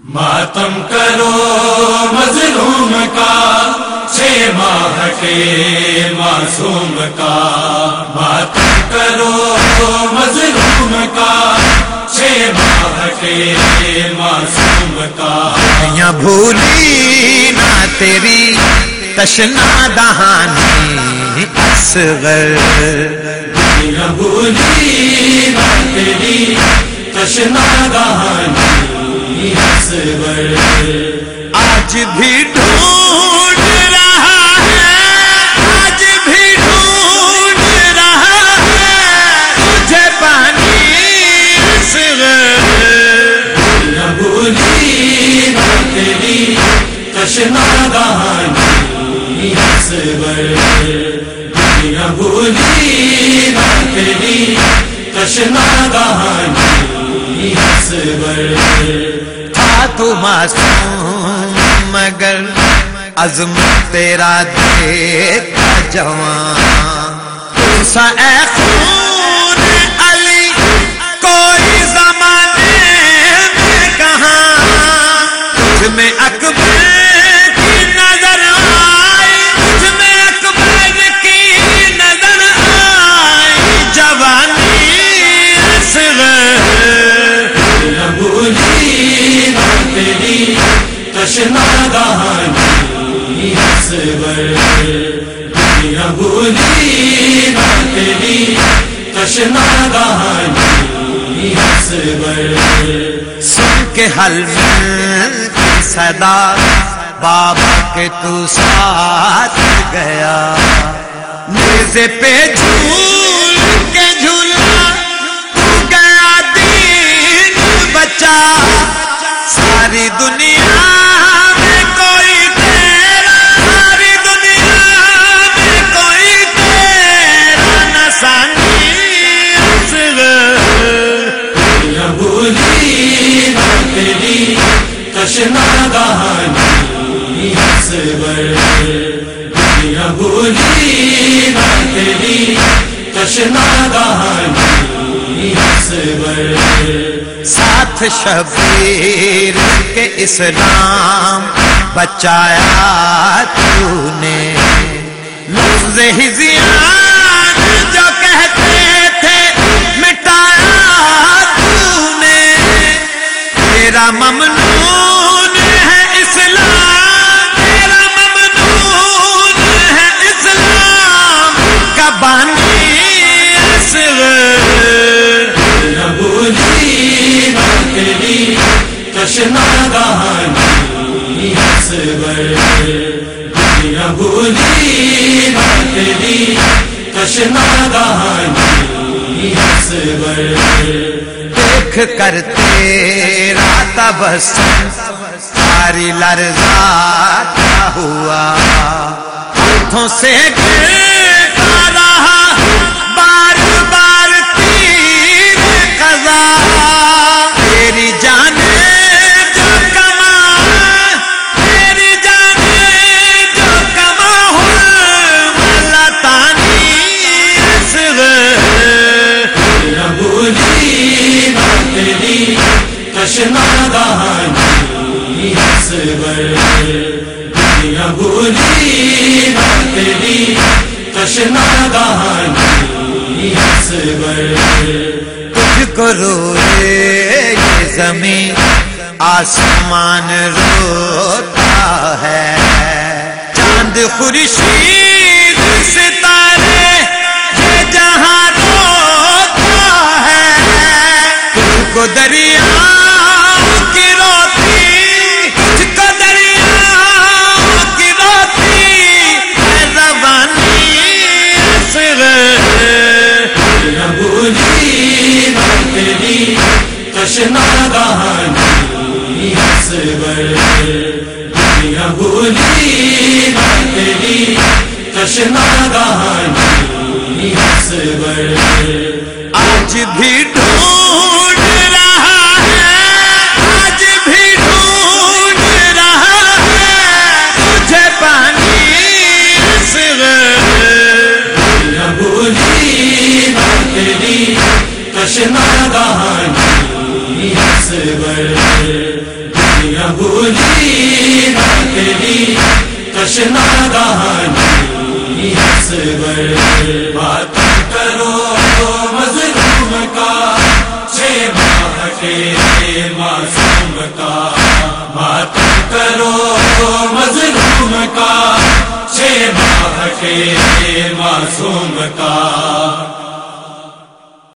ماتم کرو مظلوم کا چھ ماہ کے معصوم کا۔ ماتم کرو مظلوم کا چھ ماہ کے معصوم کا۔ یا بھولی نہ تیری تشنا دہانی اصغر۔ یا بھولی نہ تیری تشنا دہانی آج بھی ڈھونڈ رہا ہے، آج بھی ڈھونڈ رہا ہے، تجھے پانی اصغر نہ بھولی تیری تشنا دہانی اصغر نہ بھولی تیری تشنا دہانی اصغر تو معصوم مگر عزم تیرا دیکھا جوان۔ تو سا اے خون تشنا دہانی اصغر نہ بھولی نہ تیری تشنا دہانی سن کے حل مل کی صدا، بابا کے تو ساتھ گیا۔ نیزے پہ جھول کے جھولا، تو گیا دین بچا۔ ساری دنیا تشنا دہانی اصغر نہ بھولی نہ تیری تشنا دہانی ساتھ شبیر کے اسلام بچایا تو نے۔ لفظ ہی زیان تیرا ممنون ہے اسلام تیرا ممنون ہے اسلام کا بانی اصغر نہ بھولی نہ تیری تشنا دہانی اصغر نہ بھولی تشنا دہانی اصغر۔ دیکھ کر تیرا تبسم ساری لرزا کیا ہوا۔ ہاتھوں سے گرتا تشنا دہانی اصغر نہ بھولی تیری تشنا دہانی اصغر تجھ کو روئے یہ زمین آسمان روتا ہے چاند خورشید ستارے یہ جہاں روتا ہے تجھ کو دریا تشنا دہانی اصغر نہ بھولی تیری تشنا آج بھی ڈھونڈ رہا ہے، آج بھی ڈھونڈ رہا ہے، تجھے پانی اصغر بھولی تیری تشنا اصغر بولی تیری کشنا دہانی اصغر بات کرو مظلوم کا چھ ماہ معصوم کا بات کرو مظلوم کا چھ ماہ معصوم کا